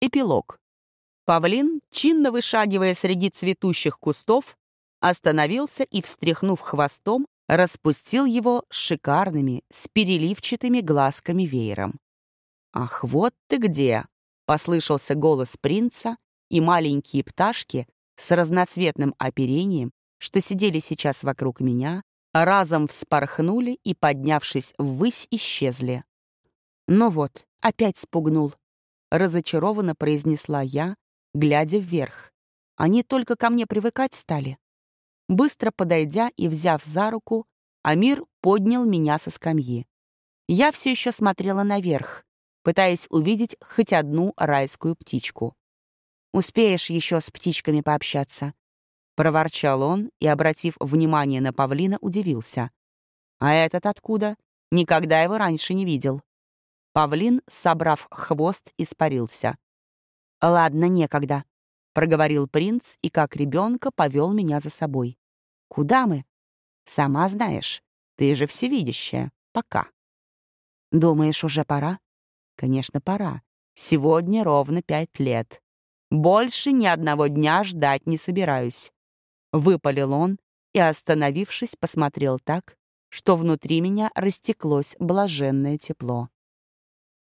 Эпилог. Павлин, чинно вышагивая среди цветущих кустов, остановился и, встряхнув хвостом, распустил его шикарными, с переливчатыми глазками веером. «Ах, вот ты где!» — послышался голос принца, и маленькие пташки с разноцветным оперением, что сидели сейчас вокруг меня, разом вспорхнули и, поднявшись ввысь, исчезли. «Ну вот, опять спугнул», — разочарованно произнесла я, глядя вверх. «Они только ко мне привыкать стали». Быстро подойдя и взяв за руку, Амир поднял меня со скамьи. Я все еще смотрела наверх, пытаясь увидеть хоть одну райскую птичку. «Успеешь еще с птичками пообщаться», — проворчал он и, обратив внимание на павлина, удивился. «А этот откуда? Никогда его раньше не видел». Павлин, собрав хвост, испарился. «Ладно, некогда», — проговорил принц и, как ребенка, повел меня за собой. «Куда мы?» «Сама знаешь. Ты же всевидящая. Пока». «Думаешь, уже пора?» «Конечно, пора. Сегодня ровно пять лет. Больше ни одного дня ждать не собираюсь». Выпалил он и, остановившись, посмотрел так, что внутри меня растеклось блаженное тепло.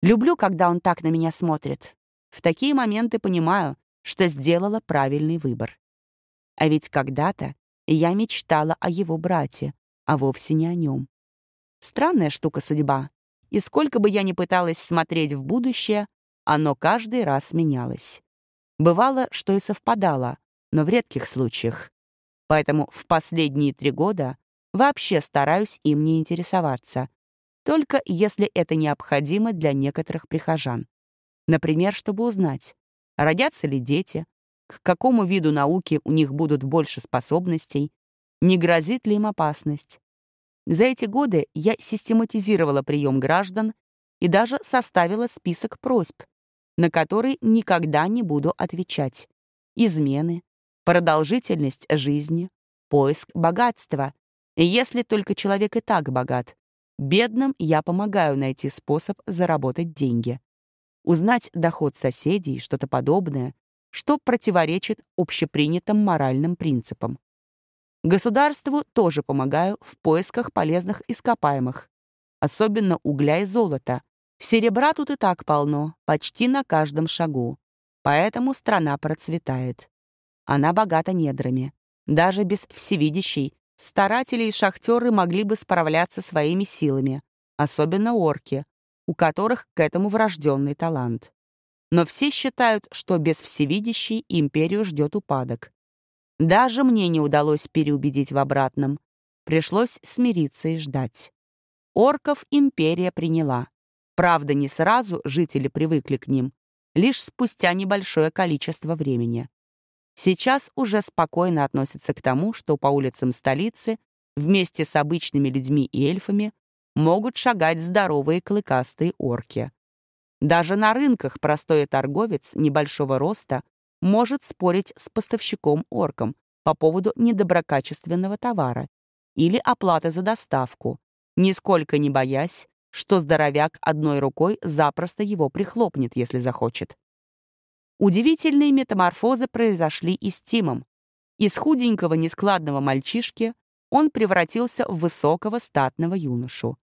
Люблю, когда он так на меня смотрит. В такие моменты понимаю, что сделала правильный выбор. А ведь когда-то я мечтала о его брате, а вовсе не о нем. Странная штука судьба. И сколько бы я ни пыталась смотреть в будущее, оно каждый раз менялось. Бывало, что и совпадало, но в редких случаях. Поэтому в последние три года вообще стараюсь им не интересоваться. Только если это необходимо для некоторых прихожан. Например, чтобы узнать, родятся ли дети, к какому виду науки у них будут больше способностей, не грозит ли им опасность. За эти годы я систематизировала прием граждан и даже составила список просьб, на которые никогда не буду отвечать. Измены, продолжительность жизни, поиск богатства. если только человек и так богат, бедным я помогаю найти способ заработать деньги. Узнать доход соседей, что-то подобное, что противоречит общепринятым моральным принципам. Государству тоже помогаю в поисках полезных ископаемых, особенно угля и золота. Серебра тут и так полно, почти на каждом шагу. Поэтому страна процветает. Она богата недрами. Даже без всевидящей старатели и шахтеры могли бы справляться своими силами, особенно орки, у которых к этому врожденный талант. Но все считают, что без всевидящей империю ждет упадок. Даже мне не удалось переубедить в обратном. Пришлось смириться и ждать. Орков империя приняла. Правда, не сразу жители привыкли к ним, лишь спустя небольшое количество времени. Сейчас уже спокойно относятся к тому, что по улицам столицы вместе с обычными людьми и эльфами могут шагать здоровые клыкастые орки. Даже на рынках простой торговец небольшого роста может спорить с поставщиком-орком по поводу недоброкачественного товара или оплаты за доставку, нисколько не боясь, что здоровяк одной рукой запросто его прихлопнет, если захочет. Удивительные метаморфозы произошли и с Тимом. Из худенького нескладного мальчишки он превратился в высокого статного юношу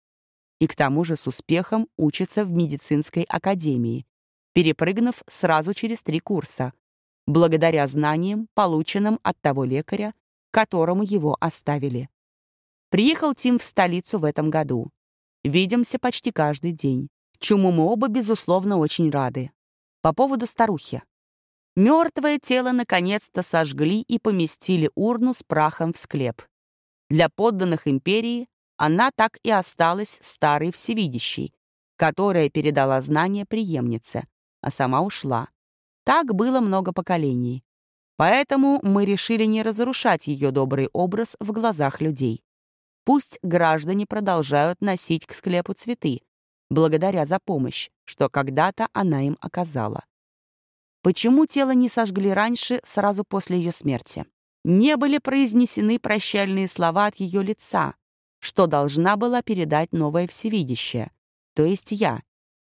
и к тому же с успехом учится в медицинской академии, перепрыгнув сразу через три курса, благодаря знаниям, полученным от того лекаря, которому его оставили. Приехал Тим в столицу в этом году. Видимся почти каждый день, чему мы оба, безусловно, очень рады. По поводу старухи. Мертвое тело наконец-то сожгли и поместили урну с прахом в склеп. Для подданных империи она так и осталась старой всевидящей, которая передала знания преемнице, а сама ушла. Так было много поколений. Поэтому мы решили не разрушать ее добрый образ в глазах людей. Пусть граждане продолжают носить к склепу цветы, благодаря за помощь, что когда-то она им оказала. Почему тело не сожгли раньше, сразу после ее смерти? Не были произнесены прощальные слова от ее лица, что должна была передать новое всевидящее, то есть я.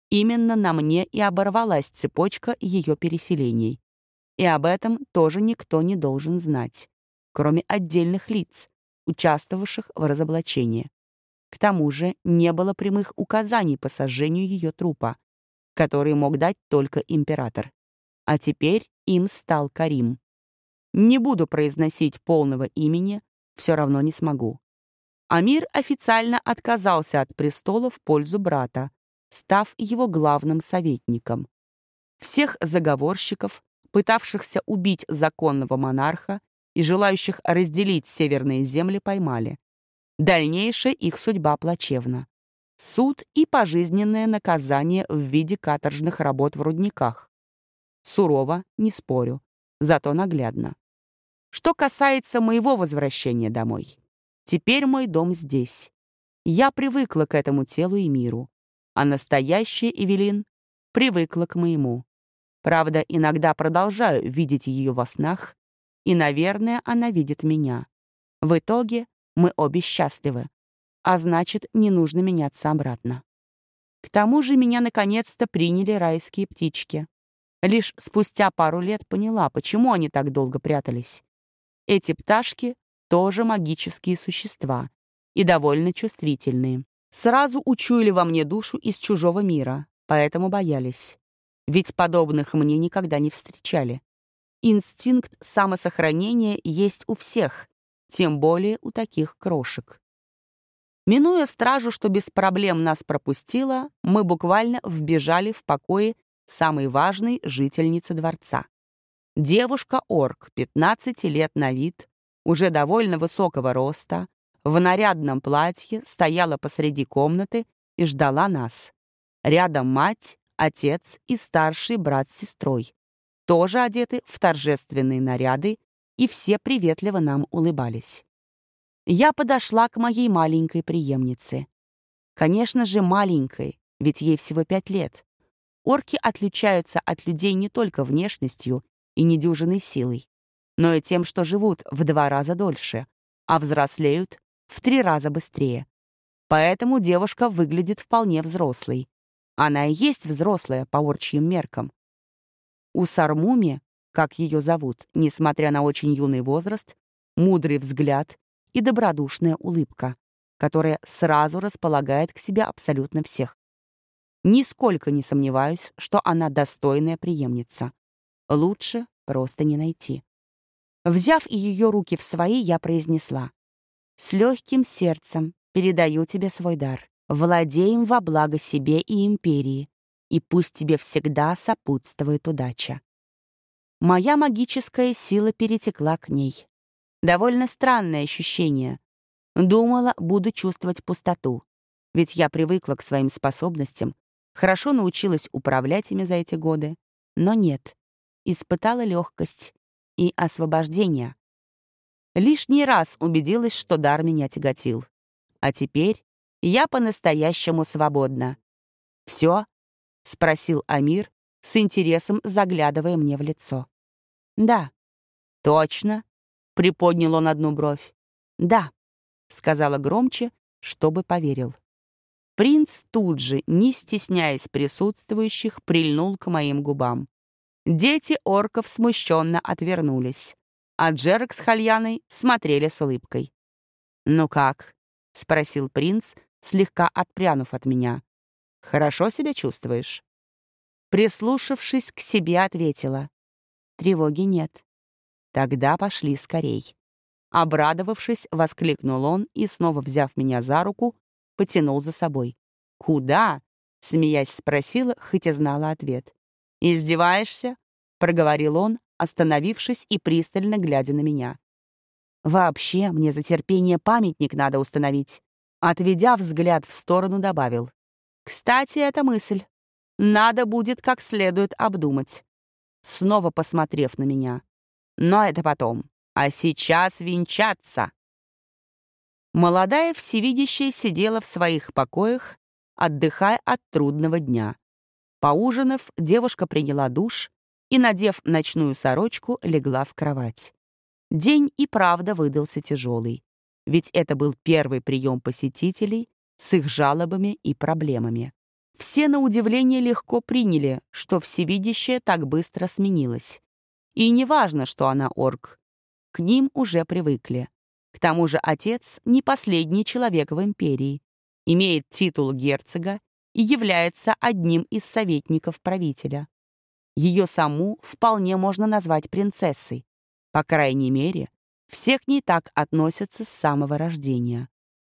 Именно на мне и оборвалась цепочка ее переселений. И об этом тоже никто не должен знать, кроме отдельных лиц, участвовавших в разоблачении. К тому же не было прямых указаний по сожжению ее трупа, которые мог дать только император. А теперь им стал Карим. Не буду произносить полного имени, все равно не смогу. Амир официально отказался от престола в пользу брата, став его главным советником. Всех заговорщиков, пытавшихся убить законного монарха и желающих разделить северные земли, поймали. Дальнейшая их судьба плачевна. Суд и пожизненное наказание в виде каторжных работ в рудниках. Сурово, не спорю, зато наглядно. Что касается моего возвращения домой. Теперь мой дом здесь. Я привыкла к этому телу и миру а настоящая Эвелин привыкла к моему. Правда, иногда продолжаю видеть ее во снах, и, наверное, она видит меня. В итоге мы обе счастливы, а значит, не нужно меняться обратно. К тому же меня наконец-то приняли райские птички. Лишь спустя пару лет поняла, почему они так долго прятались. Эти пташки тоже магические существа и довольно чувствительные. Сразу учуяли во мне душу из чужого мира, поэтому боялись. Ведь подобных мне никогда не встречали. Инстинкт самосохранения есть у всех, тем более у таких крошек. Минуя стражу, что без проблем нас пропустила, мы буквально вбежали в покои самой важной жительницы дворца. Девушка-орк, 15 лет на вид, уже довольно высокого роста, в нарядном платье стояла посреди комнаты и ждала нас. Рядом мать, отец и старший брат с сестрой. Тоже одеты в торжественные наряды, и все приветливо нам улыбались. Я подошла к моей маленькой преемнице. Конечно же, маленькой, ведь ей всего пять лет. Орки отличаются от людей не только внешностью и недюжиной силой, но и тем, что живут в два раза дольше, а взрослеют в три раза быстрее. Поэтому девушка выглядит вполне взрослой. Она и есть взрослая по орчьим меркам. У Сармуми, как ее зовут, несмотря на очень юный возраст, мудрый взгляд и добродушная улыбка, которая сразу располагает к себе абсолютно всех. Нисколько не сомневаюсь, что она достойная преемница. Лучше просто не найти. Взяв ее руки в свои, я произнесла. С легким сердцем передаю тебе свой дар. Владей им во благо себе и империи, и пусть тебе всегда сопутствует удача. Моя магическая сила перетекла к ней. Довольно странное ощущение. Думала, буду чувствовать пустоту, ведь я привыкла к своим способностям, хорошо научилась управлять ими за эти годы, но нет. Испытала легкость и освобождение. Лишний раз убедилась, что дар меня тяготил. А теперь я по-настоящему свободна. «Все?» — спросил Амир, с интересом заглядывая мне в лицо. «Да». «Точно?» — приподнял он одну бровь. «Да», — сказала громче, чтобы поверил. Принц тут же, не стесняясь присутствующих, прильнул к моим губам. Дети орков смущенно отвернулись а Джерк с Хальяной смотрели с улыбкой. «Ну как?» — спросил принц, слегка отпрянув от меня. «Хорошо себя чувствуешь?» Прислушавшись к себе, ответила. «Тревоги нет». «Тогда пошли скорей». Обрадовавшись, воскликнул он и, снова взяв меня за руку, потянул за собой. «Куда?» — смеясь спросила, хоть и знала ответ. «Издеваешься?» — проговорил он, остановившись и пристально глядя на меня. «Вообще, мне за терпение памятник надо установить». Отведя взгляд в сторону, добавил. «Кстати, эта мысль. Надо будет как следует обдумать». Снова посмотрев на меня. «Но это потом. А сейчас венчаться». Молодая всевидящая сидела в своих покоях, отдыхая от трудного дня. Поужинав, девушка приняла душ и, надев ночную сорочку, легла в кровать. День и правда выдался тяжелый, ведь это был первый прием посетителей с их жалобами и проблемами. Все на удивление легко приняли, что всевидящее так быстро сменилось. И не важно, что она орк. К ним уже привыкли. К тому же отец — не последний человек в империи, имеет титул герцога и является одним из советников правителя. Ее саму вполне можно назвать принцессой. По крайней мере, все к ней так относятся с самого рождения.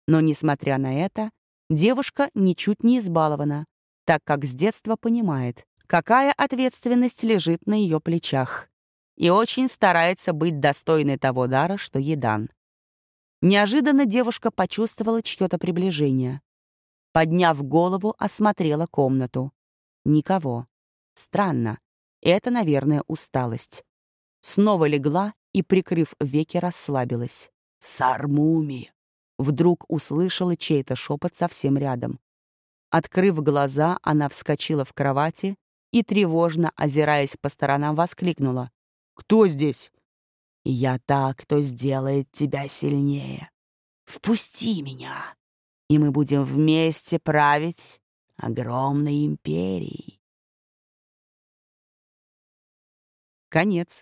Но, несмотря на это, девушка ничуть не избалована, так как с детства понимает, какая ответственность лежит на ее плечах, и очень старается быть достойной того дара, что ей дан. Неожиданно девушка почувствовала чье-то приближение. Подняв голову, осмотрела комнату. Никого. Странно. Это, наверное, усталость. Снова легла и, прикрыв веки, расслабилась. «Сармуми!» Вдруг услышала чей-то шепот совсем рядом. Открыв глаза, она вскочила в кровати и, тревожно озираясь по сторонам, воскликнула. «Кто здесь?» «Я та, кто сделает тебя сильнее. Впусти меня, и мы будем вместе править огромной империей». Конец.